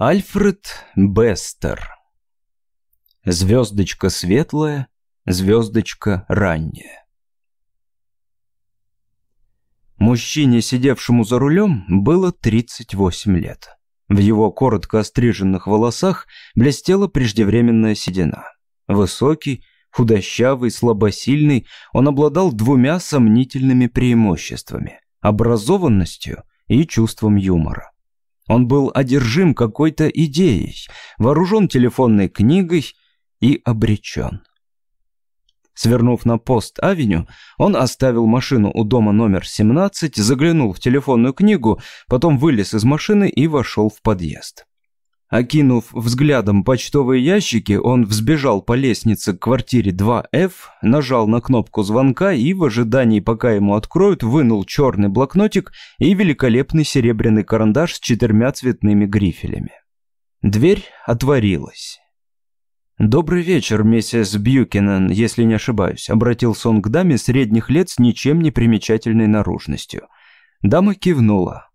Альфред Бестер. Звездочка светлая, звездочка ранняя. Мужчине, сидевшему за рулем, было 38 лет. В его коротко остриженных волосах блестела преждевременная седина. Высокий, худощавый, слабосильный, он обладал двумя сомнительными преимуществами – образованностью и чувством юмора. Он был одержим какой-то идеей, вооружен телефонной книгой и обречен. Свернув на пост-авеню, он оставил машину у дома номер 17, заглянул в телефонную книгу, потом вылез из машины и вошел в подъезд. Окинув взглядом почтовые ящики, он взбежал по лестнице к квартире 2F, нажал на кнопку звонка и в ожидании, пока ему откроют, вынул черный блокнотик и великолепный серебряный карандаш с четырьмя цветными грифелями. Дверь отворилась. «Добрый вечер, миссис Бьюкинен, если не ошибаюсь», обратился он к даме средних лет с ничем не примечательной наружностью. Дама кивнула.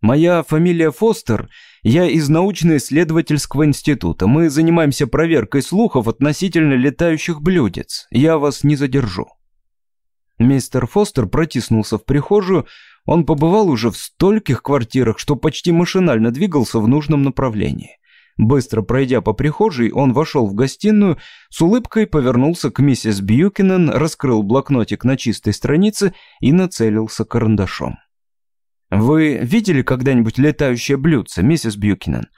Моя фамилия Фостер, я из научно-исследовательского института. Мы занимаемся проверкой слухов относительно летающих блюдец. Я вас не задержу». Мистер Фостер протиснулся в прихожую. Он побывал уже в стольких квартирах, что почти машинально двигался в нужном направлении. Быстро пройдя по прихожей, он вошел в гостиную, с улыбкой повернулся к миссис Бьюкинен, раскрыл блокнотик на чистой странице и нацелился карандашом. «Вы видели когда-нибудь летающее блюдце, миссис Бьюкинен?»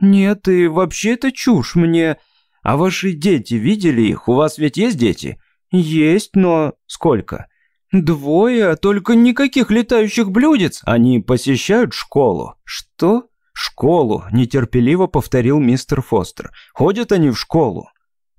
«Нет, и вообще это чушь мне...» «А ваши дети видели их? У вас ведь есть дети?» «Есть, но сколько?» «Двое, только никаких летающих блюдец. Они посещают школу». «Что?» «Школу», — нетерпеливо повторил мистер Фостер. «Ходят они в школу».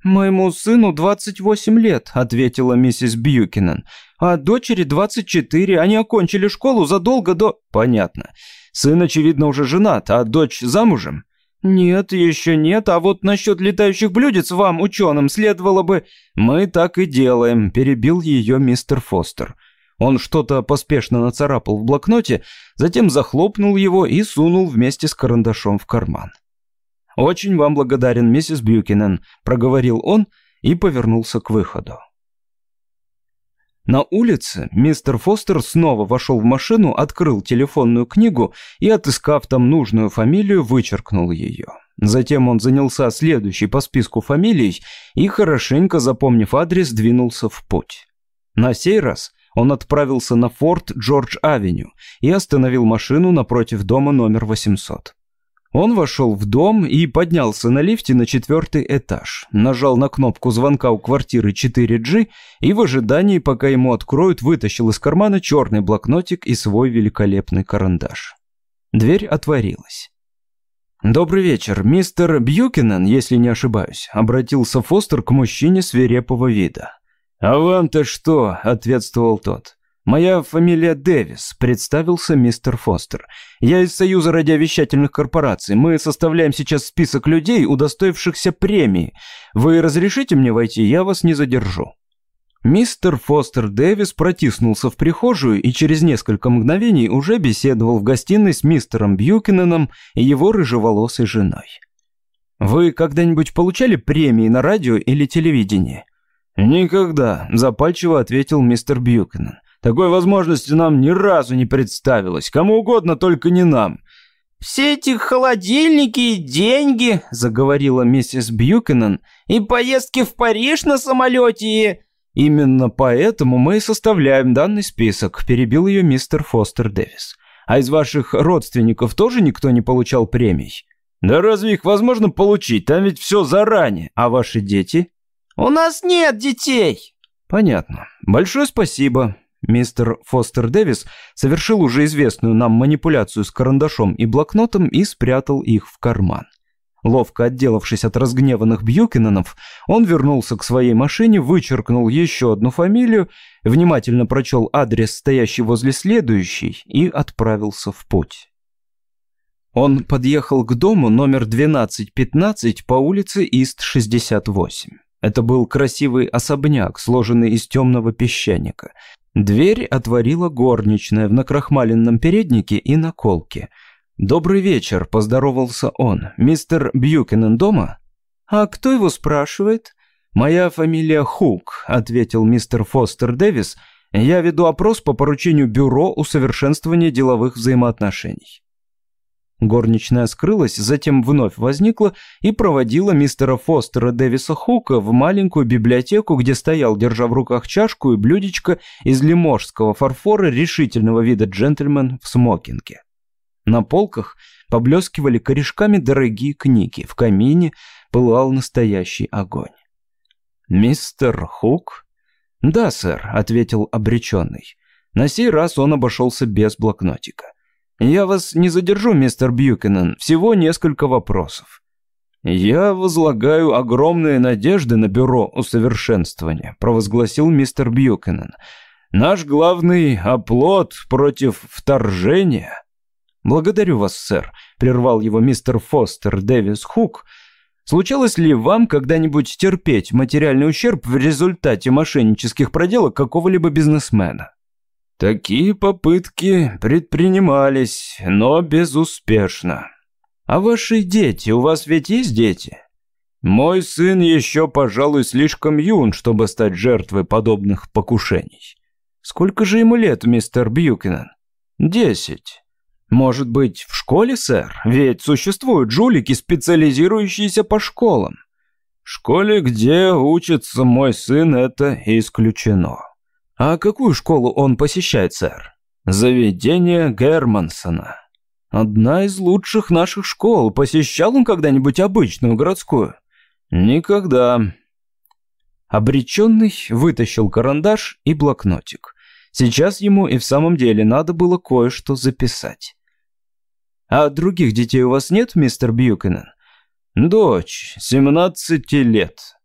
«Моему сыну 28 лет», — ответила миссис Бьюкинен. «А дочери 24. Они окончили школу задолго до...» «Понятно. Сын, очевидно, уже женат, а дочь замужем?» «Нет, еще нет. А вот насчет летающих блюдец вам, ученым, следовало бы...» «Мы так и делаем», — перебил ее мистер Фостер. Он что-то поспешно нацарапал в блокноте, затем захлопнул его и сунул вместе с карандашом в карман. «Очень вам благодарен, миссис Бьюкинен», — проговорил он и повернулся к выходу. На улице мистер Фостер снова вошел в машину, открыл телефонную книгу и, отыскав там нужную фамилию, вычеркнул ее. Затем он занялся следующей по списку фамилий и, хорошенько запомнив адрес, двинулся в путь. На сей раз он отправился на форт Джордж-авеню и остановил машину напротив дома номер 800. Он вошел в дом и поднялся на лифте на четвертый этаж, нажал на кнопку звонка у квартиры 4G и в ожидании, пока ему откроют, вытащил из кармана черный блокнотик и свой великолепный карандаш. Дверь отворилась. «Добрый вечер, мистер Бьюкинен, если не ошибаюсь», — обратился Фостер к мужчине свирепого вида. «А вам-то что?» — ответствовал тот. «Моя фамилия Дэвис», — представился мистер Фостер. «Я из Союза радиовещательных корпораций. Мы составляем сейчас список людей, удостоившихся премии. Вы разрешите мне войти? Я вас не задержу». Мистер Фостер Дэвис протиснулся в прихожую и через несколько мгновений уже беседовал в гостиной с мистером Бьюкиненом и его рыжеволосой женой. «Вы когда-нибудь получали премии на радио или телевидении?» «Никогда», – запальчиво ответил мистер Бьюкинен. Такой возможности нам ни разу не представилось. Кому угодно, только не нам. «Все эти холодильники и деньги», — заговорила миссис Бьюкинен, «и поездки в Париж на самолете и...» «Именно поэтому мы и составляем данный список», — перебил ее мистер Фостер Дэвис. «А из ваших родственников тоже никто не получал премий?» «Да разве их возможно получить? Там ведь все заранее. А ваши дети?» «У нас нет детей!» «Понятно. Большое спасибо. Мистер Фостер Дэвис совершил уже известную нам манипуляцию с карандашом и блокнотом и спрятал их в карман. Ловко отделавшись от разгневанных Бьюкиненов, он вернулся к своей машине, вычеркнул еще одну фамилию, внимательно прочел адрес, стоящий возле следующей, и отправился в путь. Он подъехал к дому номер 1215 по улице Ист-68. Это был красивый особняк, сложенный из темного песчаника. Дверь отворила горничная в накрахмаленном переднике и наколке. «Добрый вечер», — поздоровался он. «Мистер Бьюкинен дома?» «А кто его спрашивает?» «Моя фамилия Хук», — ответил мистер Фостер Дэвис. «Я веду опрос по поручению Бюро усовершенствования деловых взаимоотношений». Горничная скрылась, затем вновь возникла и проводила мистера Фостера Дэвиса Хука в маленькую библиотеку, где стоял, держа в руках чашку и блюдечко из лиможского фарфора решительного вида джентльмен в смокинге. На полках поблескивали корешками дорогие книги, в камине пылал настоящий огонь. «Мистер Хук?» «Да, сэр», — ответил обреченный. На сей раз он обошелся без блокнотика. «Я вас не задержу, мистер Бьюкенен, всего несколько вопросов». «Я возлагаю огромные надежды на бюро усовершенствования», — провозгласил мистер Бьюкенен. «Наш главный оплот против вторжения...» «Благодарю вас, сэр», — прервал его мистер Фостер Дэвис Хук. «Случалось ли вам когда-нибудь терпеть материальный ущерб в результате мошеннических проделок какого-либо бизнесмена?» Такие попытки предпринимались, но безуспешно. А ваши дети, у вас ведь есть дети? Мой сын еще, пожалуй, слишком юн, чтобы стать жертвой подобных покушений. Сколько же ему лет, мистер Бьюкинен? Десять. Может быть, в школе, сэр? Ведь существуют жулики, специализирующиеся по школам. В школе, где учится мой сын, это исключено. «А какую школу он посещает, сэр?» «Заведение Германсона. Одна из лучших наших школ. Посещал он когда-нибудь обычную городскую?» «Никогда». Обреченный вытащил карандаш и блокнотик. Сейчас ему и в самом деле надо было кое-что записать. «А других детей у вас нет, мистер Бьюкенен?» «Дочь, 17 лет.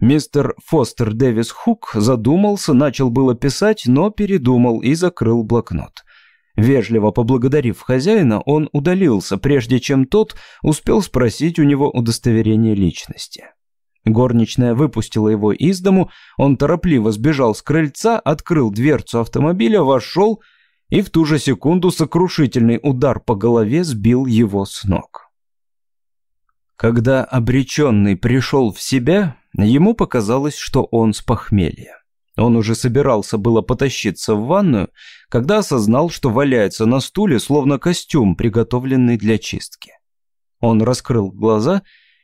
Мистер Фостер Дэвис Хук задумался, начал было писать, но передумал и закрыл блокнот. Вежливо поблагодарив хозяина, он удалился, прежде чем тот успел спросить у него удостоверение личности. Горничная выпустила его из дому, он торопливо сбежал с крыльца, открыл дверцу автомобиля, вошел и в ту же секунду сокрушительный удар по голове сбил его с ног. Когда обреченный пришел в себя, ему показалось, что он с похмелья. Он уже собирался было потащиться в ванную, когда осознал, что валяется на стуле, словно костюм, приготовленный для чистки. Он раскрыл глаза,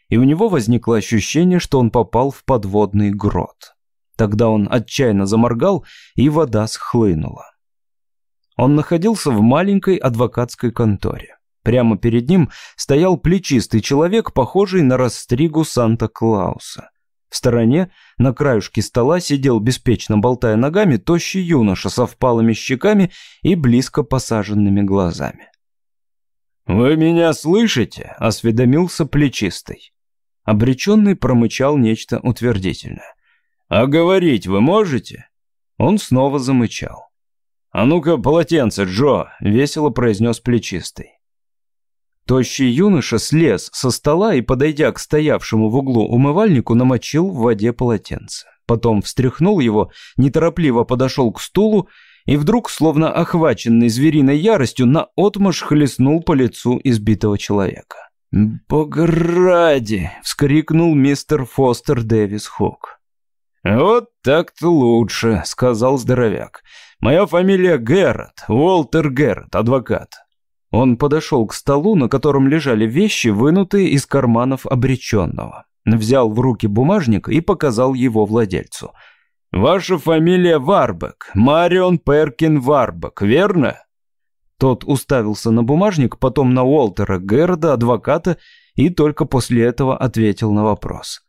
и у него возникло ощущение, что он попал в подводный грот. Тогда он отчаянно заморгал, и вода схлынула. Он находился в маленькой адвокатской конторе. Прямо перед ним стоял плечистый человек, похожий на растригу Санта-Клауса. В стороне, на краюшке стола, сидел беспечно болтая ногами тощий юноша со впалыми щеками и близко посаженными глазами. «Вы меня слышите?» – осведомился плечистый. Обреченный промычал нечто утвердительное. «А говорить вы можете?» Он снова замычал. «А ну-ка, полотенце, Джо!» – весело произнес плечистый. Тощий юноша слез со стола и, подойдя к стоявшему в углу умывальнику, намочил в воде полотенце. Потом встряхнул его, неторопливо подошел к стулу и вдруг, словно охваченный звериной яростью, наотмашь хлестнул по лицу избитого человека. «Бога ради!» — вскрикнул мистер Фостер Дэвис Хок. «Вот так-то лучше», — сказал здоровяк. «Моя фамилия Гэррот, Уолтер Гэррот, адвокат. Он подошел к столу, на котором лежали вещи, вынутые из карманов обреченного. Взял в руки бумажник и показал его владельцу. «Ваша фамилия Варбек, Марион Перкин Варбек, верно?» Тот уставился на бумажник, потом на Уолтера Герда, адвоката, и только после этого ответил на вопрос.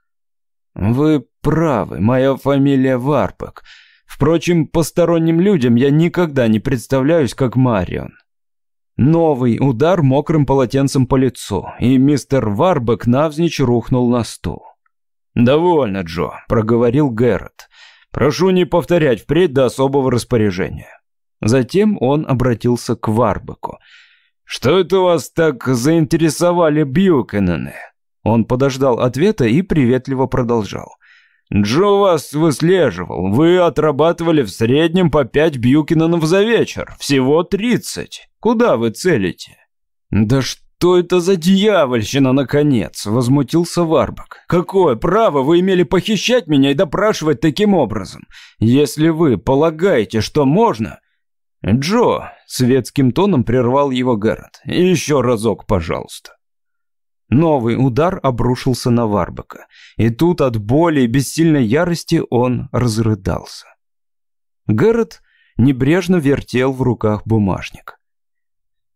«Вы правы, моя фамилия Варбек. Впрочем, посторонним людям я никогда не представляюсь как Марион. Новый удар мокрым полотенцем по лицу, и мистер Варбек навзничь рухнул на стул. «Довольно, Джо», — проговорил Гэррет. «Прошу не повторять впредь до особого распоряжения». Затем он обратился к Варбеку. «Что это вас так заинтересовали Бьюкенены?» Он подождал ответа и приветливо продолжал. Джо вас выслеживал. Вы отрабатывали в среднем по пять Бьюкинонов за вечер. Всего тридцать. Куда вы целите?» «Да что это за дьявольщина, наконец?» – возмутился Варбак. «Какое право вы имели похищать меня и допрашивать таким образом? Если вы полагаете, что можно...» «Джо», – светским тоном прервал его Гаррет, – «еще разок, пожалуйста». Новый удар обрушился на Варбака, и тут от боли и бессильной ярости он разрыдался. Гэррет небрежно вертел в руках бумажник.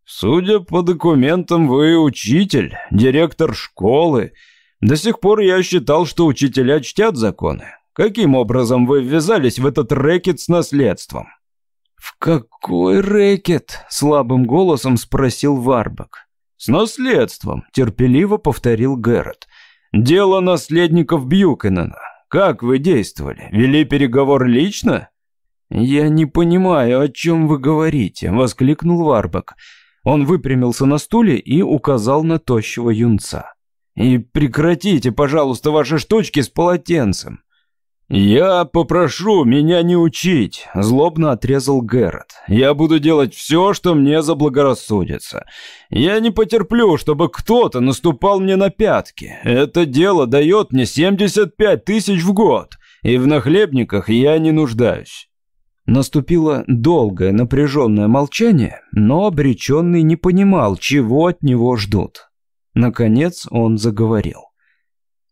«Судя по документам, вы учитель, директор школы. До сих пор я считал, что учителя чтят законы. Каким образом вы ввязались в этот рэкет с наследством?» «В какой рэкет?» — слабым голосом спросил Варбак. «С наследством», — терпеливо повторил Гэррет. «Дело наследников Бьюкенена. Как вы действовали? Вели переговор лично?» «Я не понимаю, о чем вы говорите», — воскликнул Варбак. Он выпрямился на стуле и указал на тощего юнца. «И прекратите, пожалуйста, ваши штучки с полотенцем. «Я попрошу меня не учить», — злобно отрезал Гэррет. «Я буду делать все, что мне заблагорассудится. Я не потерплю, чтобы кто-то наступал мне на пятки. Это дело дает мне 75 тысяч в год, и в нахлебниках я не нуждаюсь». Наступило долгое напряженное молчание, но обреченный не понимал, чего от него ждут. Наконец он заговорил.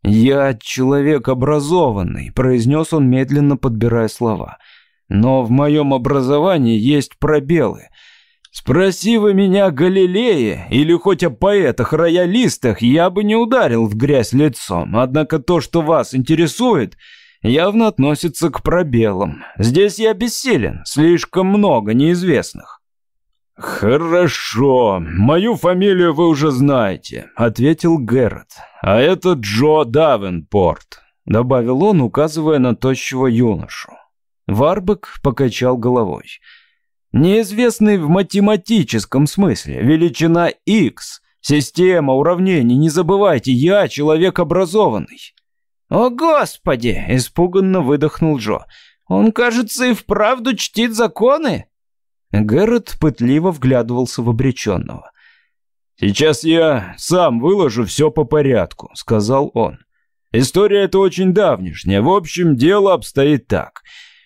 «Я человек образованный», — произнес он, медленно подбирая слова. «Но в моем образовании есть пробелы. Спроси вы меня о Галилее или хоть о поэтах-роялистах, я бы не ударил в грязь лицом. Однако то, что вас интересует, явно относится к пробелам. Здесь я бессилен, слишком много неизвестных». «Хорошо, мою фамилию вы уже знаете», — ответил Гэррет. «А это Джо Давенпорт», — добавил он, указывая на тощего юношу. Варбек покачал головой. «Неизвестный в математическом смысле, величина x, система уравнений, не забывайте, я человек образованный». «О, Господи!» — испуганно выдохнул Джо. «Он, кажется, и вправду чтит законы?» Гэррет пытливо вглядывался в обреченного. «Сейчас я сам выложу все по порядку», — сказал он. «История эта очень давнишняя. В общем, дело обстоит так.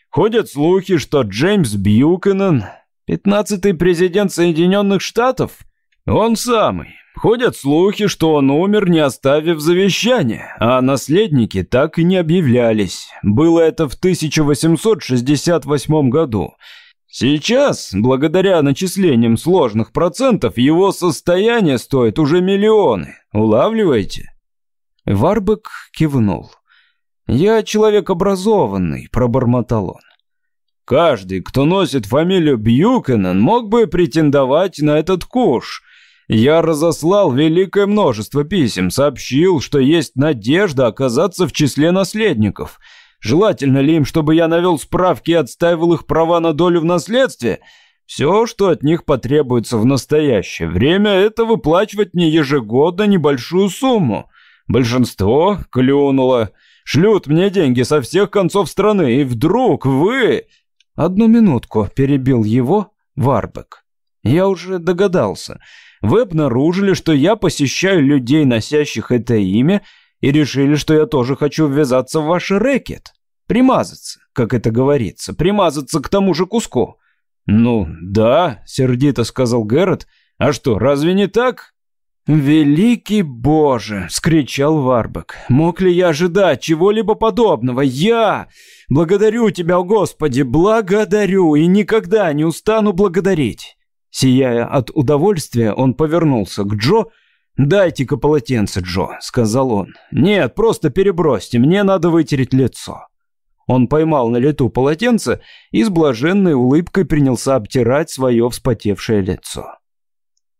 Ходят слухи, что Джеймс Бьюкенен, пятнадцатый президент Соединенных Штатов, он самый. Ходят слухи, что он умер, не оставив завещания, а наследники так и не объявлялись. Было это в 1868 году». Сейчас, благодаря начислениям сложных процентов, его состояние стоит уже миллионы. Улавливаете? Варбек кивнул. «Я человек образованный», — пробормотал он. «Каждый, кто носит фамилию Бьюкенен, мог бы претендовать на этот куш. Я разослал великое множество писем, сообщил, что есть надежда оказаться в числе наследников». Желательно ли им, чтобы я навел справки и отстаивал их права на долю в наследстве? Все, что от них потребуется в настоящее время, это выплачивать мне ежегодно небольшую сумму. Большинство клюнуло. Шлют мне деньги со всех концов страны, и вдруг вы... Одну минутку, перебил его Варбек. Я уже догадался. Вы обнаружили, что я посещаю людей, носящих это имя, и решили, что я тоже хочу ввязаться в ваш рэкет. Примазаться, как это говорится, примазаться к тому же куску. Ну, да, сердито сказал Гэррет. А что, разве не так? «Великий Боже!» — скричал Варбек. «Мог ли я ожидать чего-либо подобного? Я! Благодарю тебя, Господи, благодарю и никогда не устану благодарить!» Сияя от удовольствия, он повернулся к Джо «Дайте-ка полотенце, Джо», — сказал он. «Нет, просто перебросьте, мне надо вытереть лицо». Он поймал на лету полотенце и с блаженной улыбкой принялся обтирать свое вспотевшее лицо.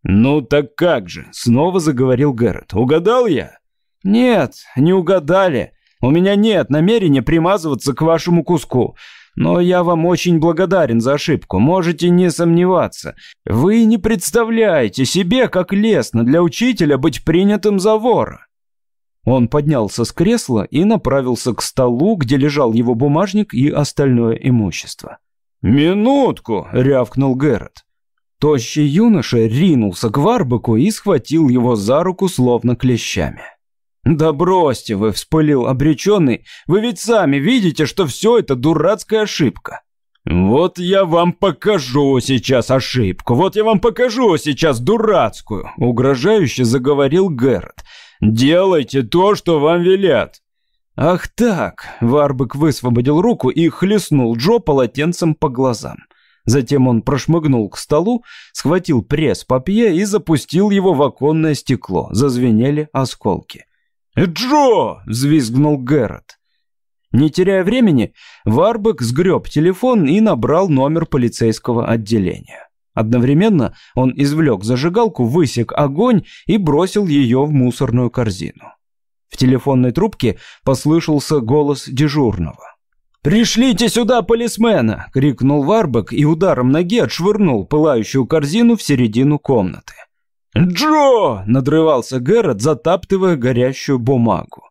«Ну так как же?» — снова заговорил Гэррет. «Угадал я?» «Нет, не угадали. У меня нет намерения примазываться к вашему куску. Но я вам очень благодарен за ошибку, можете не сомневаться. Вы не представляете себе, как лестно для учителя быть принятым за вора». Он поднялся с кресла и направился к столу, где лежал его бумажник и остальное имущество. «Минутку!» — рявкнул Гэррет. Тощий юноша ринулся к Варбеку и схватил его за руку словно клещами. «Да бросьте вы!» – вспылил обреченный. «Вы ведь сами видите, что все это дурацкая ошибка!» «Вот я вам покажу сейчас ошибку, вот я вам покажу сейчас дурацкую!» – угрожающе заговорил Гэррет. «Делайте то, что вам велят!» «Ах так!» – Варбек высвободил руку и хлестнул Джо полотенцем по глазам. Затем он прошмыгнул к столу, схватил пресс-папье и запустил его в оконное стекло. Зазвенели осколки. «Джо!» – взвизгнул Гэррет. Не теряя времени, Варбек сгреб телефон и набрал номер полицейского отделения. Одновременно он извлек зажигалку, высек огонь и бросил ее в мусорную корзину. В телефонной трубке послышался голос дежурного. «Пришлите сюда полисмена!» — крикнул Варбек и ударом ноги отшвырнул пылающую корзину в середину комнаты. «Джо!» — надрывался Гэррет, затаптывая горящую бумагу.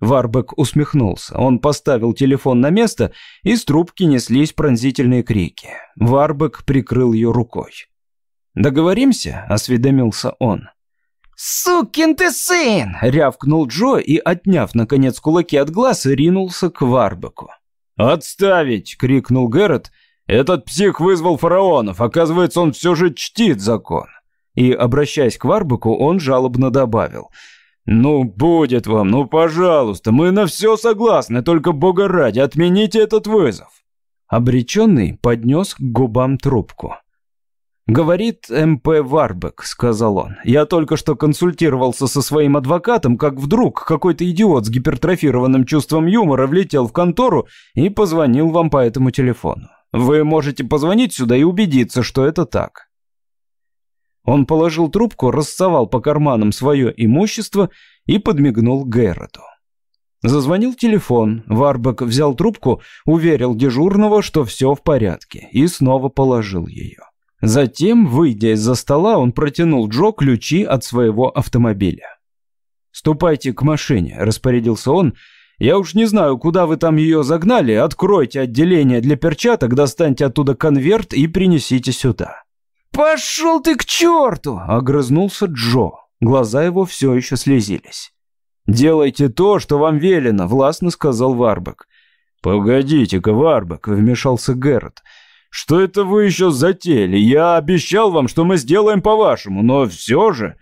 Варбек усмехнулся. Он поставил телефон на место, и с трубки неслись пронзительные крики. Варбек прикрыл ее рукой. «Договоримся?» — осведомился он. «Сукин ты сын!» — рявкнул Джо и, отняв, наконец, кулаки от глаз, ринулся к Варбеку. «Отставить!» — крикнул Гэррет. «Этот псих вызвал фараонов. Оказывается, он все же чтит закон». И, обращаясь к Варбеку, он жалобно добавил. «Ну, будет вам, ну, пожалуйста, мы на все согласны, только бога ради, отмените этот вызов». Обреченный поднес к губам трубку. «Говорит МП Варбек», — сказал он. «Я только что консультировался со своим адвокатом, как вдруг какой-то идиот с гипертрофированным чувством юмора влетел в контору и позвонил вам по этому телефону. Вы можете позвонить сюда и убедиться, что это так». Он положил трубку, рассовал по карманам свое имущество и подмигнул Гэрроту. Зазвонил телефон, Варбек взял трубку, уверил дежурного, что все в порядке, и снова положил ее. Затем, выйдя из-за стола, он протянул Джо ключи от своего автомобиля. «Ступайте к машине», — распорядился он. «Я уж не знаю, куда вы там ее загнали. Откройте отделение для перчаток, достаньте оттуда конверт и принесите сюда». «Пошел ты к черту!» — огрызнулся Джо. Глаза его все еще слезились. «Делайте то, что вам велено», — властно сказал Варбек. «Погодите-ка, Варбек», — вмешался Гэррет. Что это вы еще затеяли? Я обещал вам, что мы сделаем по-вашему, но все же...»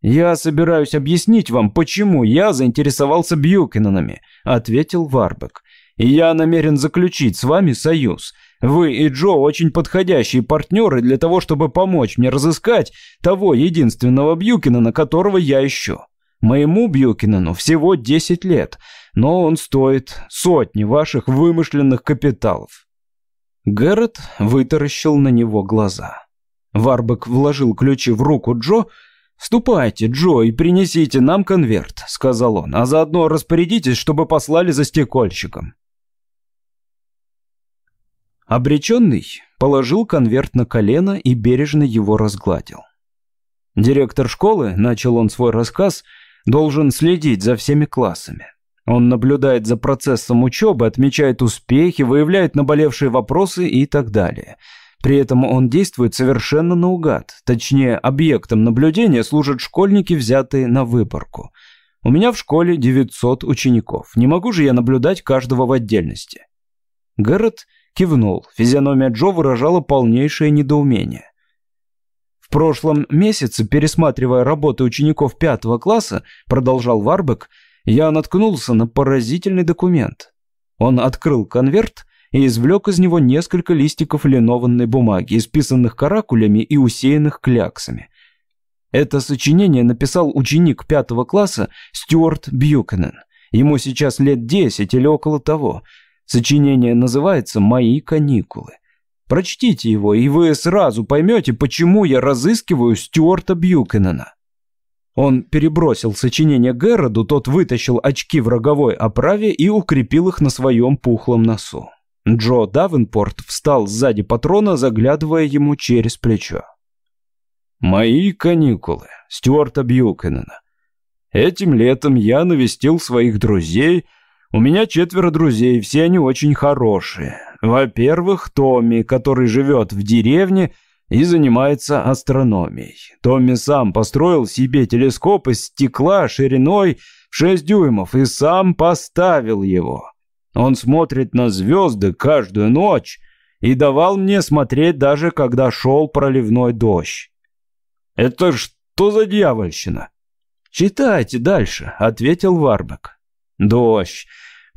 «Я собираюсь объяснить вам, почему я заинтересовался Бьюкинонами», — ответил Варбек. «И я намерен заключить с вами союз. Вы и Джо очень подходящие партнеры для того, чтобы помочь мне разыскать того единственного Бьюкинона, которого я ищу. Моему Бьюкинону всего 10 лет, но он стоит сотни ваших вымышленных капиталов». Гэррет вытаращил на него глаза. Варбек вложил ключи в руку Джо. «Ступайте, Джо, и принесите нам конверт», — сказал он, «а заодно распорядитесь, чтобы послали за стекольщиком». Обреченный положил конверт на колено и бережно его разгладил. Директор школы, начал он свой рассказ, должен следить за всеми классами. Он наблюдает за процессом учебы, отмечает успехи, выявляет наболевшие вопросы и так далее. При этом он действует совершенно наугад. Точнее, объектом наблюдения служат школьники, взятые на выборку. У меня в школе 900 учеников. Не могу же я наблюдать каждого в отдельности. Гэррет кивнул. Физиономия Джо выражала полнейшее недоумение. В прошлом месяце, пересматривая работы учеников пятого класса, продолжал Варбек, я наткнулся на поразительный документ. Он открыл конверт и извлек из него несколько листиков линованной бумаги, исписанных каракулями и усеянных кляксами. Это сочинение написал ученик пятого класса Стюарт Бьюкенен. Ему сейчас лет десять или около того. Сочинение называется «Мои каникулы». Прочтите его, и вы сразу поймете, почему я разыскиваю Стюарта Бьюкенена. Он перебросил сочинение Герроду, тот вытащил очки в роговой оправе и укрепил их на своем пухлом носу. Джо Давенпорт встал сзади патрона, заглядывая ему через плечо. «Мои каникулы. Стюарта Бьюкенена. Этим летом я навестил своих друзей. У меня четверо друзей, все они очень хорошие. Во-первых, Томми, который живет в деревне, и занимается астрономией. Томми сам построил себе телескоп из стекла шириной 6 дюймов и сам поставил его. Он смотрит на звезды каждую ночь и давал мне смотреть даже когда шел проливной дождь. Это что за дьявольщина? Читайте дальше, ответил Варбек. Дождь.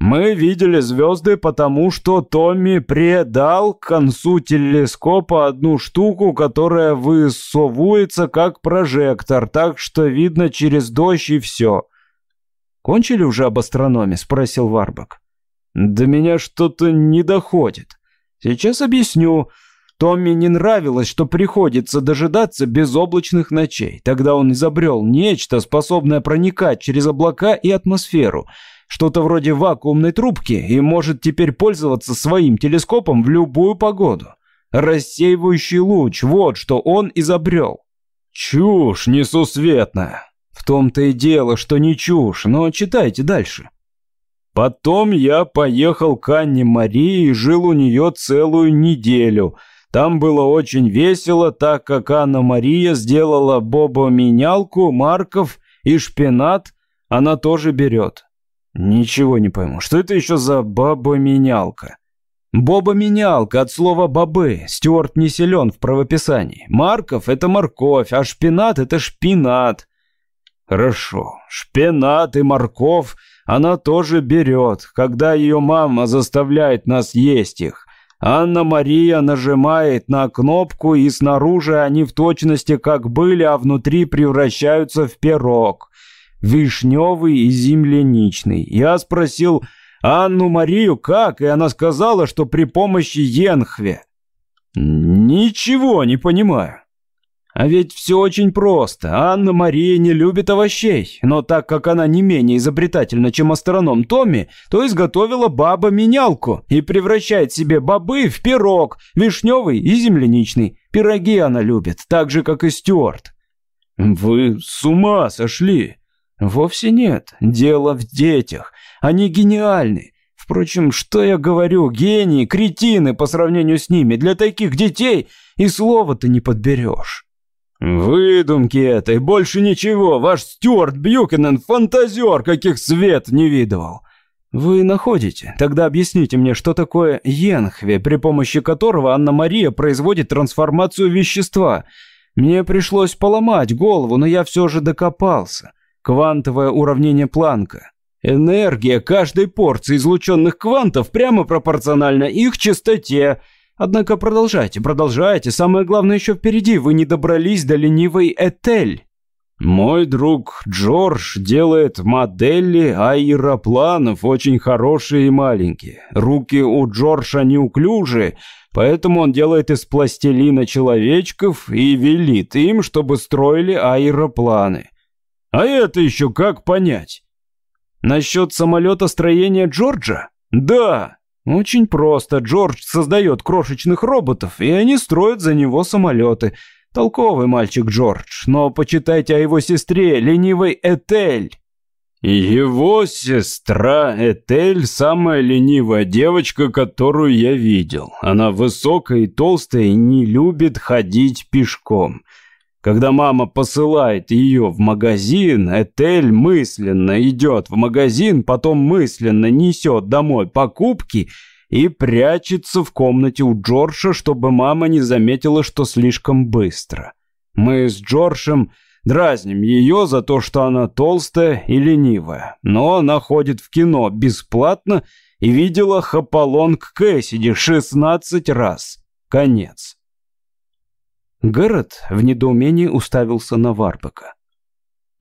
Мы видели звезды, потому что Томми предал к концу телескопа одну штуку, которая высовывается как прожектор, так что видно через дождь и все. «Кончили уже об астрономии?» – спросил Варбак. «До меня что-то не доходит. Сейчас объясню. Томми не нравилось, что приходится дожидаться безоблачных ночей. Тогда он изобрел нечто, способное проникать через облака и атмосферу – что-то вроде вакуумной трубки и может теперь пользоваться своим телескопом в любую погоду. Рассеивающий луч, вот что он изобрел. Чушь несусветная. В том-то и дело, что не чушь, но читайте дальше. Потом я поехал к Анне Марии и жил у нее целую неделю. Там было очень весело, так как Анна Мария сделала боба-менялку, марков и шпинат, она тоже берет. Ничего не пойму. Что это еще за баба-менялка? От слова «бобы». Стюарт не силен в правописании. Марков – это морковь, а шпинат – это шпинат. Хорошо. Шпинат и морковь она тоже берет, когда ее мама заставляет нас есть их. Анна-Мария нажимает на кнопку, и снаружи они в точности как были, а внутри превращаются в пирог вишневый и земляничный. Я спросил Анну Марию, как, и она сказала, что при помощи Йенхве. Ничего не понимаю. А ведь все очень просто. Анна Мария не любит овощей, но так как она не менее изобретательна, чем астроном Томми, то изготовила баба-менялку и превращает себе бобы в пирог, вишневый и земляничный. Пироги она любит, так же, как и Стюарт. Вы с ума сошли. Вовсе нет. Дело в детях. Они гениальны. Впрочем, что я говорю, гении, кретины по сравнению с ними. Для таких детей и слова-то не подберешь. Выдумки это и больше ничего. Ваш Стюарт Бьюкенен фантазер, каких свет не видывал. Вы находите? Тогда объясните мне, что такое Йенхве, при помощи которого Анна-Мария производит трансформацию вещества. Мне пришлось поломать голову, но я все же докопался. Квантовое уравнение Планка. Энергия каждой порции излученных квантов прямо пропорциональна их частоте. Однако продолжайте, продолжайте. Самое главное еще впереди. Вы не добрались до ленивой Этель. Мой друг Джордж делает модели аэропланов очень хорошие и маленькие. Руки у Джорджа неуклюжие, поэтому он делает из пластилина человечков и велит им, чтобы строили аэропланы. А это еще как понять? Насчет самолета строения Джорджа? Да. Очень просто. Джордж создает крошечных роботов, и они строят за него самолеты. Толковый мальчик Джордж, но почитайте о его сестре, ленивой Этель. Его сестра Этель самая ленивая девочка, которую я видел. Она высокая и толстая и не любит ходить пешком. Когда мама посылает ее в магазин, Этель мысленно идет в магазин, потом мысленно несет домой покупки и прячется в комнате у Джорджа, чтобы мама не заметила, что слишком быстро. Мы с Джорджем дразним ее за то, что она толстая и ленивая, но она ходит в кино бесплатно и видела Хаполонг Кэссиди 16 раз. Конец. Гэррет в недоумении уставился на Варбека.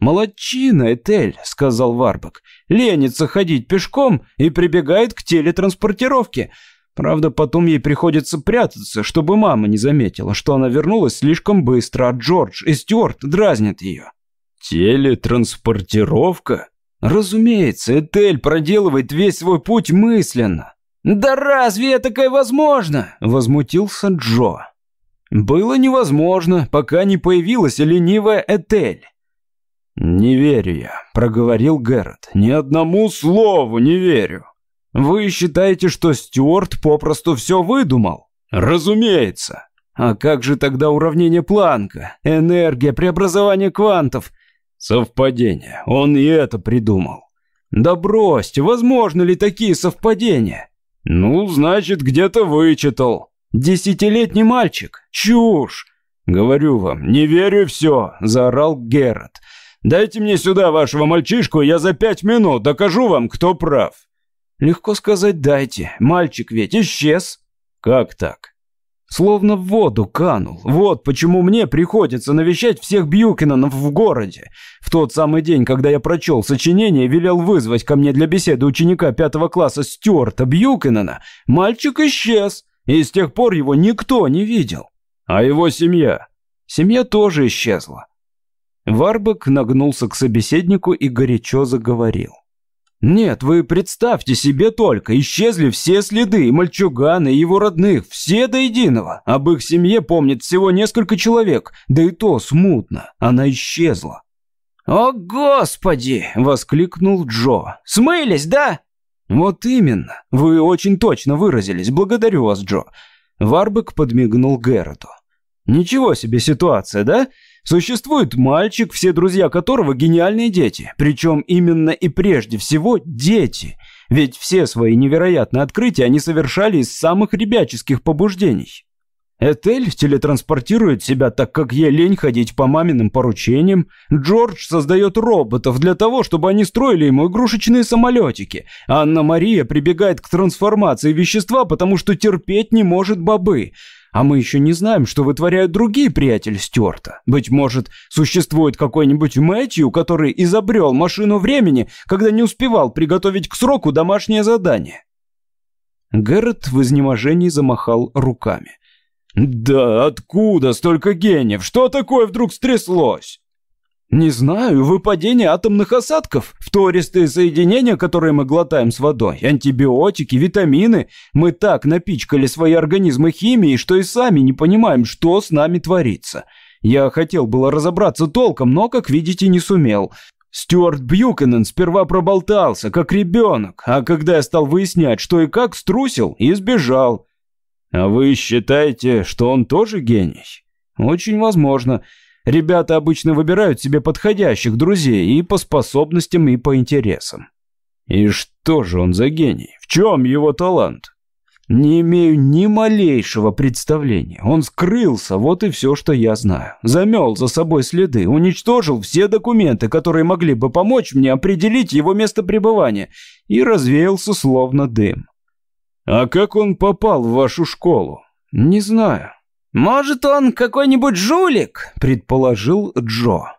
«Молодчина, Этель», — сказал Варбек. «Ленится ходить пешком и прибегает к телетранспортировке. Правда, потом ей приходится прятаться, чтобы мама не заметила, что она вернулась слишком быстро, а Джордж и Стюарт дразнят ее». «Телетранспортировка?» «Разумеется, Этель проделывает весь свой путь мысленно». «Да разве это возможно?» — возмутился Джо. Было невозможно, пока не появилась ленивая Этель. «Не верю я», — проговорил Гэррет. «Ни одному слову не верю. Вы считаете, что Стюарт попросту все выдумал?» «Разумеется». А как же тогда уравнение Планка? Энергия, преобразование квантов? Совпадение. Он и это придумал. Да бросьте, возможно ли такие совпадения? Ну, значит, где-то вычитал. Десятилетний мальчик? Чушь! Говорю вам, не верю все, заорал Герат. Дайте мне сюда вашего мальчишку, я за пять минут докажу вам, кто прав. Легко сказать дайте, мальчик ведь исчез. Как так? Словно в воду канул. Вот почему мне приходится навещать всех Бьюкинонов в городе. В тот самый день, когда я прочел сочинение велел вызвать ко мне для беседы ученика пятого класса Стюарта Бьюкинона, мальчик исчез, и с тех пор его никто не видел. А его семья? Семья тоже исчезла. Варбек нагнулся к собеседнику и горячо заговорил. Нет, вы представьте себе только, исчезли все следы, и мальчугана, и его родных, все до единого. Об их семье помнит всего несколько человек, да и то смутно, она исчезла. «О, Господи!» — воскликнул Джо. «Смылись, да?» «Вот именно. Вы очень точно выразились. Благодарю вас, Джо». Варбек подмигнул Гэрроту. «Ничего себе ситуация, да? Существует мальчик, все друзья которого гениальные дети. Причем именно и прежде всего дети. Ведь все свои невероятные открытия они совершали из самых ребяческих побуждений. Этель телетранспортирует себя так, как ей лень ходить по маминым поручениям. Джордж создает роботов для того, чтобы они строили ему игрушечные самолетики. Анна-Мария прибегает к трансформации вещества, потому что терпеть не может бобы. А мы еще не знаем, что вытворяют другие приятели Стюарта. Быть может, существует какой-нибудь Мэтью, который изобрел машину времени, когда не успевал приготовить к сроку домашнее задание. Гэррет в изнеможении замахал руками. «Да откуда столько гениев? Что такое вдруг стряслось?» «Не знаю, выпадение атомных осадков, втористые соединения, которые мы глотаем с водой, антибиотики, витамины. Мы так напичкали свои организмы химией, что и сами не понимаем, что с нами творится. Я хотел было разобраться толком, но, как видите, не сумел. Стюарт Бьюкенен сперва проболтался, как ребенок, а когда я стал выяснять, что и как, струсил и сбежал. А вы считаете, что он тоже гений? Очень возможно. Ребята обычно выбирают себе подходящих друзей и по способностям, и по интересам. И что же он за гений? В чем его талант? Не имею ни малейшего представления. Он скрылся, вот и все, что я знаю. Замел за собой следы, уничтожил все документы, которые могли бы помочь мне определить его место пребывания, и развеялся словно дым. А как он попал в вашу школу? Не знаю. «Может, он какой-нибудь жулик?» – предположил Джо.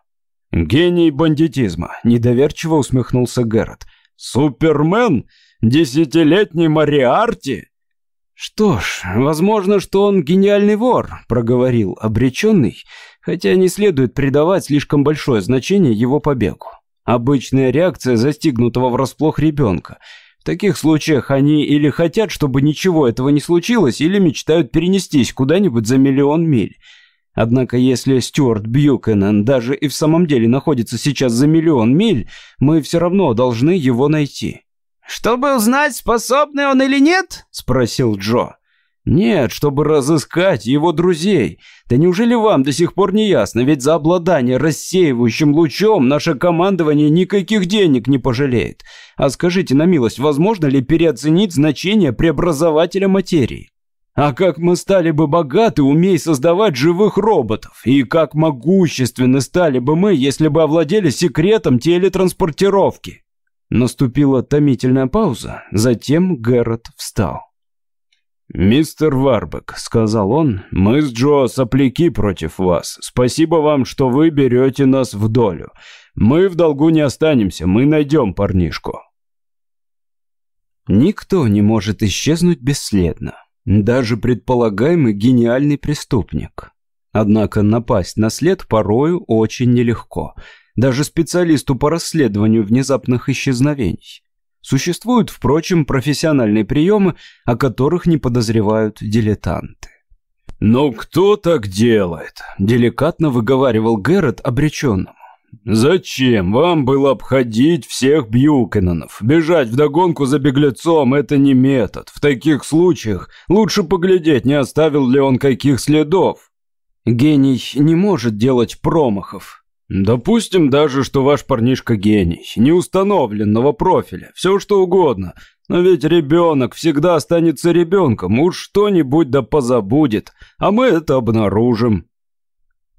«Гений бандитизма», – недоверчиво усмехнулся Гэррет. «Супермен? Десятилетний Мариарти?» «Что ж, возможно, что он гениальный вор», – проговорил обреченный, хотя не следует придавать слишком большое значение его побегу. Обычная реакция застигнутого врасплох ребенка – в таких случаях они или хотят, чтобы ничего этого не случилось, или мечтают перенестись куда-нибудь за миллион миль. Однако если Стюарт Бьюкенен даже и в самом деле находится сейчас за миллион миль, мы все равно должны его найти. «Чтобы узнать, способный он или нет?» – спросил Джо. «Нет, чтобы разыскать его друзей. Да неужели вам до сих пор не ясно? Ведь за обладание рассеивающим лучом наше командование никаких денег не пожалеет. А скажите на милость, возможно ли переоценить значение преобразователя материи? А как мы стали бы богаты, умей создавать живых роботов? И как могущественны стали бы мы, если бы овладели секретом телетранспортировки?» Наступила томительная пауза, затем Гэррот встал. «Мистер Варбек», — сказал он, — «мы с Джо сопляки против вас. Спасибо вам, что вы берете нас в долю. Мы в долгу не останемся, мы найдем парнишку». Никто не может исчезнуть бесследно, даже предполагаемый гениальный преступник. Однако напасть на след порою очень нелегко, даже специалисту по расследованию внезапных исчезновений. Существуют, впрочем, профессиональные приемы, о которых не подозревают дилетанты. «Но кто так делает?» – деликатно выговаривал Гэррет обреченному. «Зачем вам было обходить всех Бьюкенонов? Бежать вдогонку за беглецом – это не метод. В таких случаях лучше поглядеть, не оставил ли он каких следов». «Гений не может делать промахов». «Допустим даже, что ваш парнишка гений, неустановленного профиля, все что угодно. Но ведь ребенок всегда останется ребенком, уж что-нибудь да позабудет, а мы это обнаружим».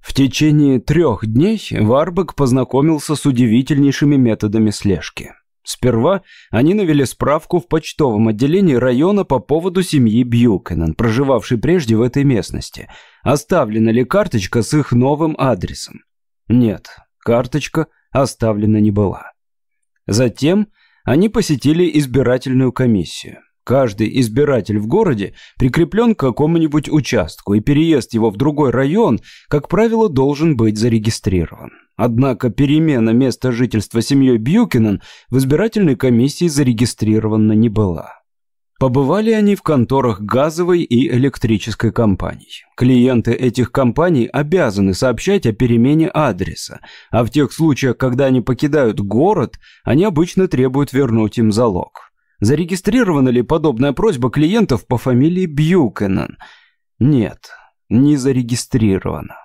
В течение трех дней Варбек познакомился с удивительнейшими методами слежки. Сперва они навели справку в почтовом отделении района по поводу семьи Бьюкенен, проживавшей прежде в этой местности. Оставлена ли карточка с их новым адресом? Нет, карточка оставлена не была. Затем они посетили избирательную комиссию. Каждый избиратель в городе прикреплен к какому-нибудь участку, и переезд его в другой район, как правило, должен быть зарегистрирован. Однако перемена места жительства семьей Бьюкинен в избирательной комиссии зарегистрирована не была. Побывали они в конторах газовой и электрической компаний. Клиенты этих компаний обязаны сообщать о перемене адреса, а в тех случаях, когда они покидают город, они обычно требуют вернуть им залог. Зарегистрирована ли подобная просьба клиентов по фамилии Бьюкенен? Нет, не зарегистрирована.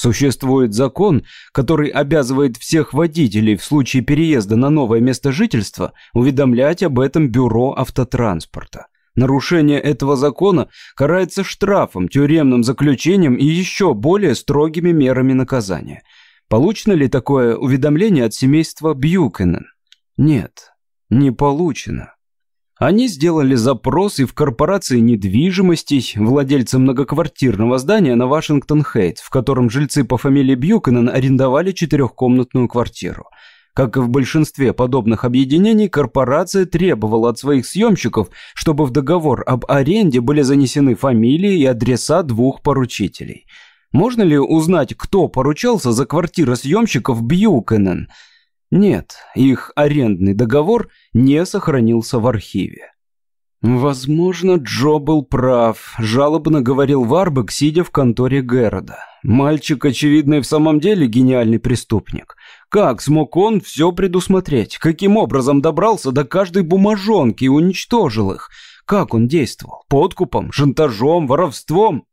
Существует закон, который обязывает всех водителей в случае переезда на новое место жительства уведомлять об этом бюро автотранспорта. Нарушение этого закона карается штрафом, тюремным заключением и еще более строгими мерами наказания. Получено ли такое уведомление от семейства Бьюкенен? Нет не получено. Они сделали запрос и в корпорации недвижимостей, владельца многоквартирного здания на Вашингтон-Хейт, в котором жильцы по фамилии Бьюкенен арендовали четырехкомнатную квартиру. Как и в большинстве подобных объединений, корпорация требовала от своих съемщиков, чтобы в договор об аренде были занесены фамилии и адреса двух поручителей. Можно ли узнать, кто поручался за квартиры съемщиков Бьюкенен – нет, их арендный договор не сохранился в архиве. Возможно, Джо был прав, жалобно говорил Варбек, сидя в конторе Герода. Мальчик, очевидно, и в самом деле гениальный преступник. Как смог он все предусмотреть? Каким образом добрался до каждой бумажонки и уничтожил их? Как он действовал? Подкупом, шантажом, воровством?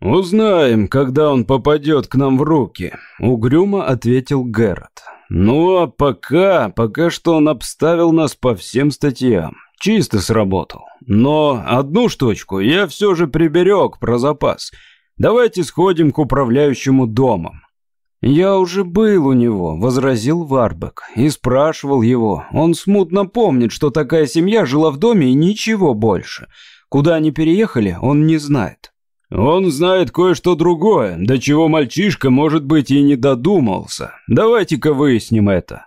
«Узнаем, когда он попадет к нам в руки», — угрюмо ответил Герод. Ну а пока, пока что он обставил нас по всем статьям. Чисто сработал. Но одну штучку я все же приберег про запас. Давайте сходим к управляющему домом. «Я уже был у него», — возразил Варбек, и спрашивал его. Он смутно помнит, что такая семья жила в доме и ничего больше. Куда они переехали, он не знает. Он знает кое-что другое, до чего мальчишка, может быть, и не додумался. Давайте-ка выясним это.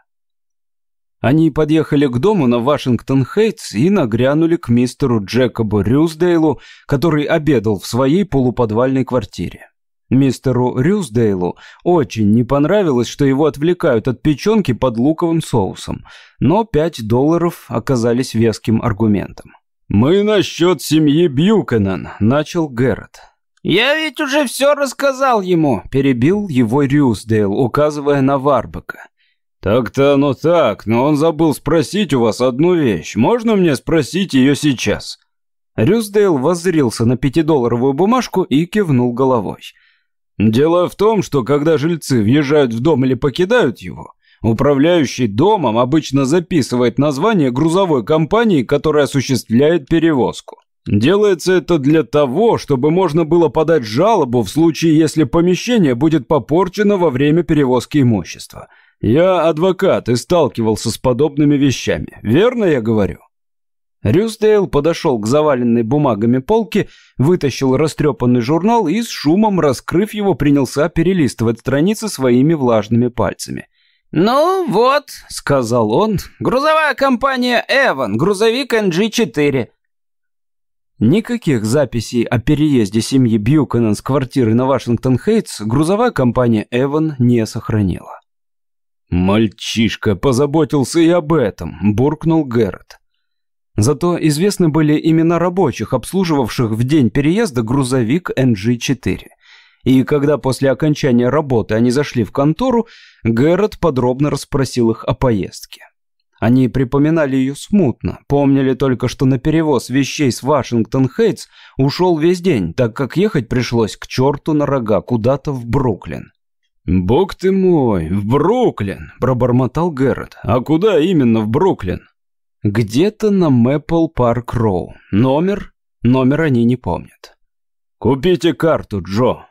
Они подъехали к дому на Вашингтон-Хейтс и нагрянули к мистеру Джекобу Рюсдейлу, который обедал в своей полуподвальной квартире. Мистеру Рюсдейлу очень не понравилось, что его отвлекают от печенки под луковым соусом, но 5 долларов оказались веским аргументом. «Мы насчет семьи Бьюкенен», — начал Гэррет. «Я ведь уже все рассказал ему», — перебил его Рюсдейл, указывая на Варбака. «Так-то оно так, но он забыл спросить у вас одну вещь. Можно мне спросить ее сейчас?» Рюсдейл воззрился на пятидолларовую бумажку и кивнул головой. «Дело в том, что когда жильцы въезжают в дом или покидают его, управляющий домом обычно записывает название грузовой компании, которая осуществляет перевозку. Делается это для того, чтобы можно было подать жалобу в случае, если помещение будет попорчено во время перевозки имущества. Я адвокат и сталкивался с подобными вещами. Верно я говорю? Рюсдейл подошел к заваленной бумагами полке, вытащил растрепанный журнал и с шумом, раскрыв его, принялся перелистывать страницы своими влажными пальцами. «Ну вот», — сказал он, — «грузовая компания «Эван», грузовик NG-4. Никаких записей о переезде семьи Бьюкенен с квартиры на Вашингтон-Хейтс грузовая компания «Эван» не сохранила. «Мальчишка позаботился и об этом», – буркнул Гэррет. Зато известны были имена рабочих, обслуживавших в день переезда грузовик NG-4. И когда после окончания работы они зашли в контору, Гэррет подробно расспросил их о поездке. Они припоминали ее смутно, помнили только, что на перевоз вещей с Вашингтон-Хейтс ушел весь день, так как ехать пришлось к черту на рога, куда-то в Бруклин. «Бог ты мой, в Бруклин!» – пробормотал Гэррет. «А куда именно в Бруклин?» «Где-то на Мэпл Парк Роу. Номер? Номер они не помнят». «Купите карту, Джо».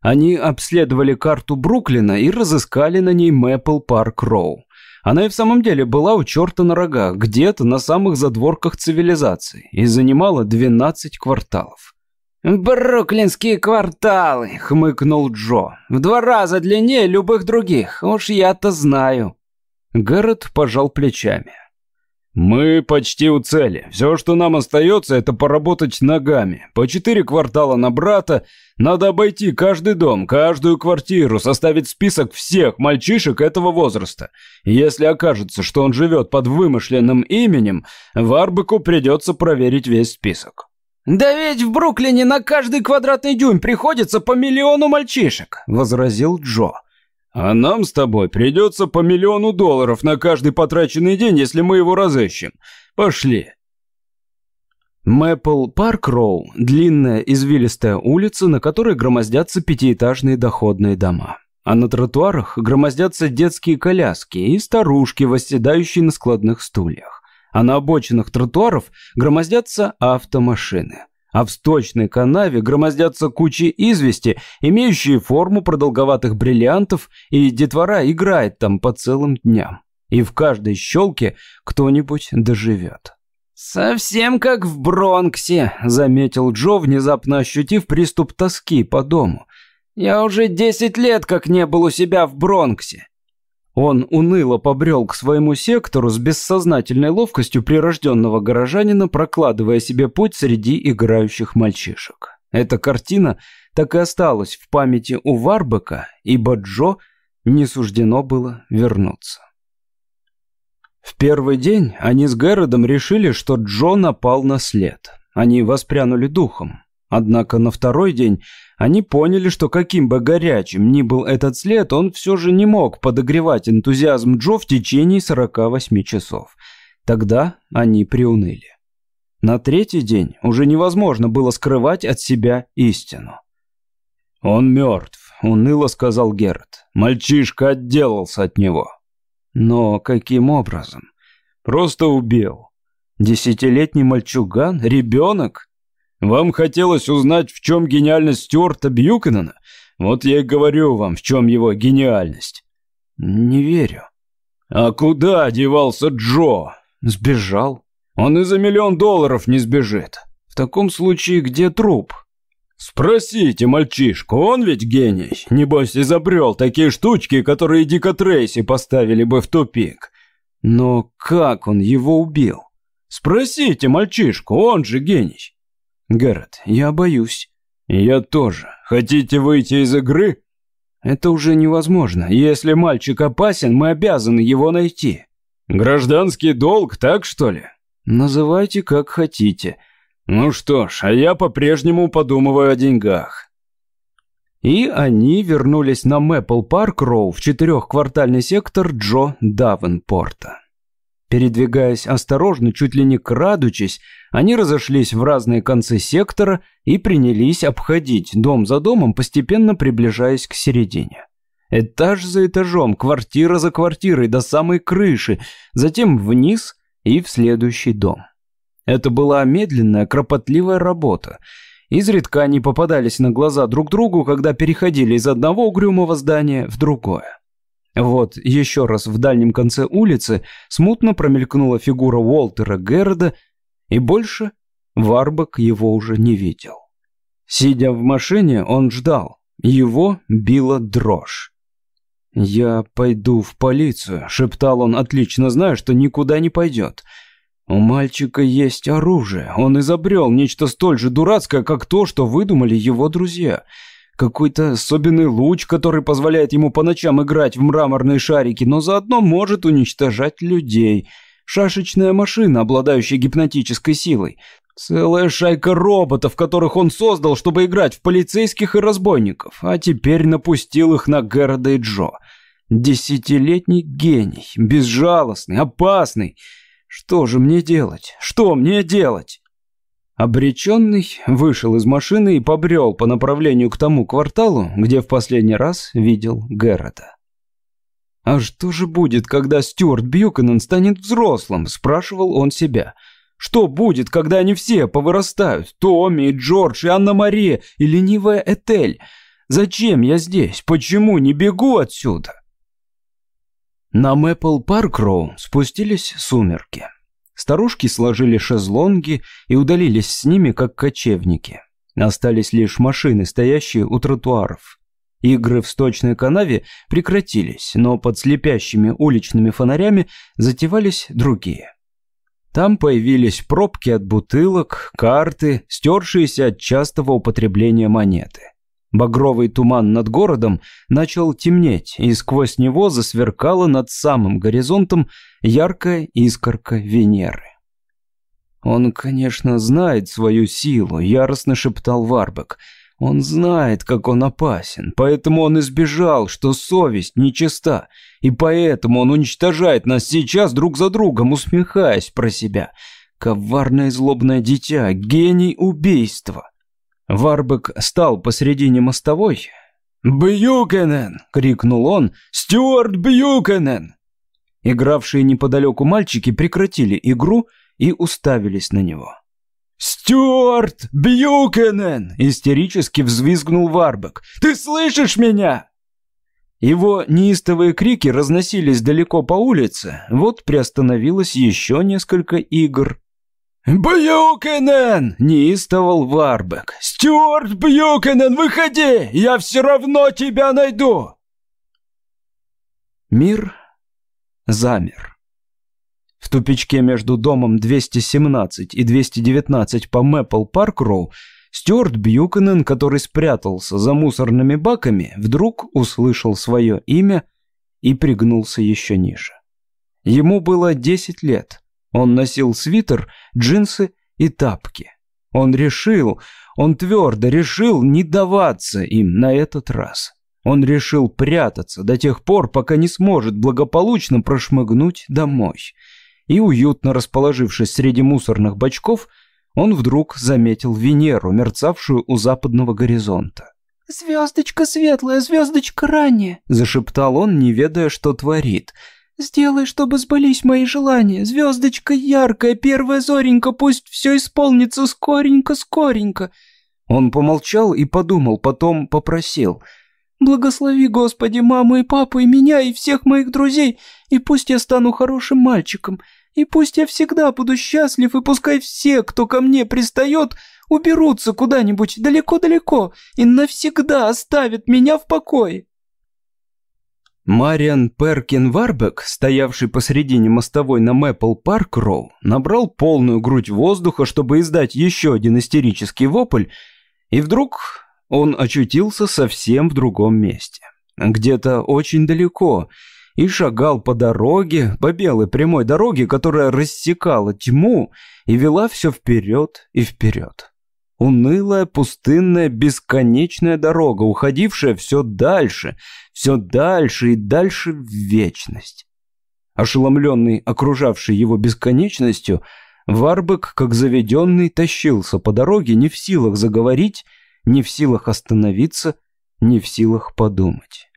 Они обследовали карту Бруклина и разыскали на ней Мэпл Парк Роу. Она и в самом деле была у черта на рогах, где-то на самых задворках цивилизации, и занимала 12 кварталов. «Бруклинские кварталы», — хмыкнул Джо. «В два раза длиннее любых других, уж я-то знаю». Гэррет пожал плечами. «Мы почти у цели. Все, что нам остается, это поработать ногами. По четыре квартала на брата. Надо обойти каждый дом, каждую квартиру, составить список всех мальчишек этого возраста. Если окажется, что он живет под вымышленным именем, Варбеку придется проверить весь список». «Да ведь в Бруклине на каждый квадратный дюйм приходится по миллиону мальчишек», — возразил Джо. А нам с тобой придется по миллиону долларов на каждый потраченный день, если мы его разыщем. Пошли. Мэпл Парк Роу – длинная извилистая улица, на которой громоздятся пятиэтажные доходные дома. А на тротуарах громоздятся детские коляски и старушки, восседающие на складных стульях. А на обочинах тротуаров громоздятся автомашины а в сточной канаве громоздятся кучи извести, имеющие форму продолговатых бриллиантов, и детвора играет там по целым дням. И в каждой щелке кто-нибудь доживет. «Совсем как в Бронксе», — заметил Джо, внезапно ощутив приступ тоски по дому. «Я уже десять лет как не был у себя в Бронксе. Он уныло побрел к своему сектору с бессознательной ловкостью прирожденного горожанина, прокладывая себе путь среди играющих мальчишек. Эта картина так и осталась в памяти у Варбека, ибо Джо не суждено было вернуться. В первый день они с Гэродом решили, что Джо напал на след. Они воспрянули духом. Однако на второй день они поняли, что каким бы горячим ни был этот след, он все же не мог подогревать энтузиазм Джо в течение 48 часов. Тогда они приуныли. На третий день уже невозможно было скрывать от себя истину. «Он мертв», — уныло сказал Герат. «Мальчишка отделался от него». «Но каким образом?» «Просто убил». «Десятилетний мальчуган? Ребенок?» Вам хотелось узнать, в чем гениальность Стюарта Бьюкенена? Вот я и говорю вам, в чем его гениальность. Не верю. А куда девался Джо? Сбежал. Он и за миллион долларов не сбежит. В таком случае, где труп? Спросите мальчишку, он ведь гений. Небось, изобрел такие штучки, которые Дика Трейси поставили бы в тупик. Но как он его убил? Спросите мальчишку, он же гений. Гаррет, я боюсь. Я тоже. Хотите выйти из игры? Это уже невозможно. Если мальчик опасен, мы обязаны его найти. Гражданский долг, так что ли? Называйте как хотите. Ну что ж, а я по-прежнему подумываю о деньгах. И они вернулись на Мэпл Парк Роу в четырехквартальный сектор Джо Давенпорта. Передвигаясь осторожно, чуть ли не крадучись, они разошлись в разные концы сектора и принялись обходить дом за домом, постепенно приближаясь к середине. Этаж за этажом, квартира за квартирой до самой крыши, затем вниз и в следующий дом. Это была медленная, кропотливая работа. Изредка они попадались на глаза друг другу, когда переходили из одного угрюмого здания в другое. Вот еще раз в дальнем конце улицы смутно промелькнула фигура Уолтера Герда, и больше Варбак его уже не видел. Сидя в машине, он ждал. Его била дрожь. «Я пойду в полицию», — шептал он, отлично зная, что никуда не пойдет. «У мальчика есть оружие. Он изобрел нечто столь же дурацкое, как то, что выдумали его друзья. Какой-то особенный луч, который позволяет ему по ночам играть в мраморные шарики, но заодно может уничтожать людей. Шашечная машина, обладающая гипнотической силой. Целая шайка роботов, которых он создал, чтобы играть в полицейских и разбойников, а теперь напустил их на Города и Джо. Десятилетний гений, безжалостный, опасный. Что же мне делать? Что мне делать? Обреченный вышел из машины и побрел по направлению к тому кварталу, где в последний раз видел Геррода. «А что же будет, когда Стюарт Бьюкенен станет взрослым?» – спрашивал он себя. «Что будет, когда они все повырастают? Томми, Джордж, и Анна-Мария, и ленивая Этель? Зачем я здесь? Почему не бегу отсюда?» На Мэпл Парк Роу спустились сумерки. Старушки сложили шезлонги и удалились с ними, как кочевники. Остались лишь машины, стоящие у тротуаров. Игры в сточной канаве прекратились, но под слепящими уличными фонарями затевались другие. Там появились пробки от бутылок, карты, стершиеся от частого употребления монеты. Багровый туман над городом начал темнеть, и сквозь него засверкала над самым горизонтом яркая искорка Венеры. «Он, конечно, знает свою силу», — яростно шептал Варбек. «Он знает, как он опасен, поэтому он избежал, что совесть нечиста, и поэтому он уничтожает нас сейчас друг за другом, усмехаясь про себя. Коварное злобное дитя, гений убийства». Варбек стал посредине мостовой. «Бьюкенен!» — крикнул он. «Стюарт Бьюкенен!» Игравшие неподалеку мальчики прекратили игру и уставились на него. «Стюарт Бьюкенен!» — истерически взвизгнул Варбек. «Ты слышишь меня?» Его неистовые крики разносились далеко по улице, вот приостановилось еще несколько игр. «Бьюкенен!» — неистовал Варбек. «Стюарт Бьюкенен, выходи! Я все равно тебя найду!» Мир замер. В тупичке между домом 217 и 219 по Мэпл Парк Роу Стюарт Бьюкенен, который спрятался за мусорными баками, вдруг услышал свое имя и пригнулся еще ниже. Ему было 10 лет. Он носил свитер, джинсы и тапки. Он решил, он твердо решил не даваться им на этот раз. Он решил прятаться до тех пор, пока не сможет благополучно прошмыгнуть домой. И уютно расположившись среди мусорных бачков, он вдруг заметил Венеру, мерцавшую у западного горизонта. «Звездочка светлая, звездочка ранняя», – зашептал он, не ведая, что творит – Сделай, чтобы сбылись мои желания. Звездочка яркая, первая зоренька, пусть все исполнится скоренько-скоренько». Он помолчал и подумал, потом попросил. «Благослови, Господи, маму и папу, и меня, и всех моих друзей, и пусть я стану хорошим мальчиком, и пусть я всегда буду счастлив, и пускай все, кто ко мне пристает, уберутся куда-нибудь далеко-далеко и навсегда оставят меня в покое». Мариан Перкин Варбек, стоявший посредине мостовой на Мэпл Парк Роу, набрал полную грудь воздуха, чтобы издать еще один истерический вопль, и вдруг он очутился совсем в другом месте. Где-то очень далеко, и шагал по дороге, по белой прямой дороге, которая рассекала тьму и вела все вперед и вперед. Унылая, пустынная, бесконечная дорога, уходившая все дальше, все дальше и дальше в вечность. Ошеломленный окружавший его бесконечностью, Варбек, как заведенный, тащился по дороге, не в силах заговорить, не в силах остановиться, не в силах подумать.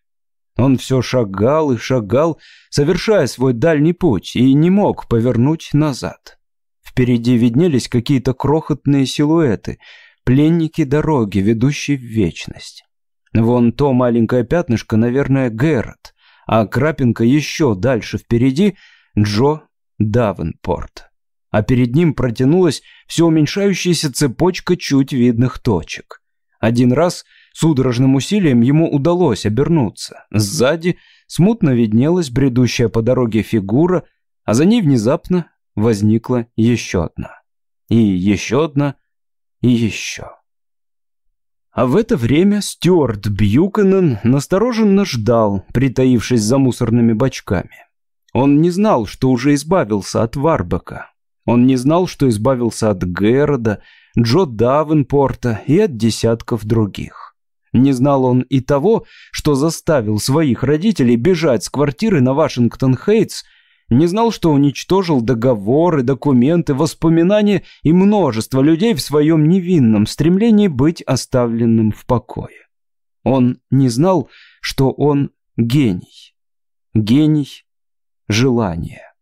Он все шагал и шагал, совершая свой дальний путь, и не мог повернуть назад. Впереди виднелись какие-то крохотные силуэты, пленники дороги, ведущей в вечность. Вон то маленькое пятнышко, наверное, Гэррот, а крапинка еще дальше впереди Джо Давенпорт. А перед ним протянулась все уменьшающаяся цепочка чуть видных точек. Один раз судорожным усилием ему удалось обернуться. Сзади смутно виднелась бредущая по дороге фигура, а за ней внезапно возникла еще одна. И еще одна, и еще. А в это время Стюарт Бьюкенен настороженно ждал, притаившись за мусорными бачками. Он не знал, что уже избавился от Варбека. Он не знал, что избавился от Гэрода, Джо Давенпорта и от десятков других. Не знал он и того, что заставил своих родителей бежать с квартиры на Вашингтон-Хейтс, не знал, что уничтожил договоры, документы, воспоминания и множество людей в своем невинном стремлении быть оставленным в покое. Он не знал, что он гений. Гений желания.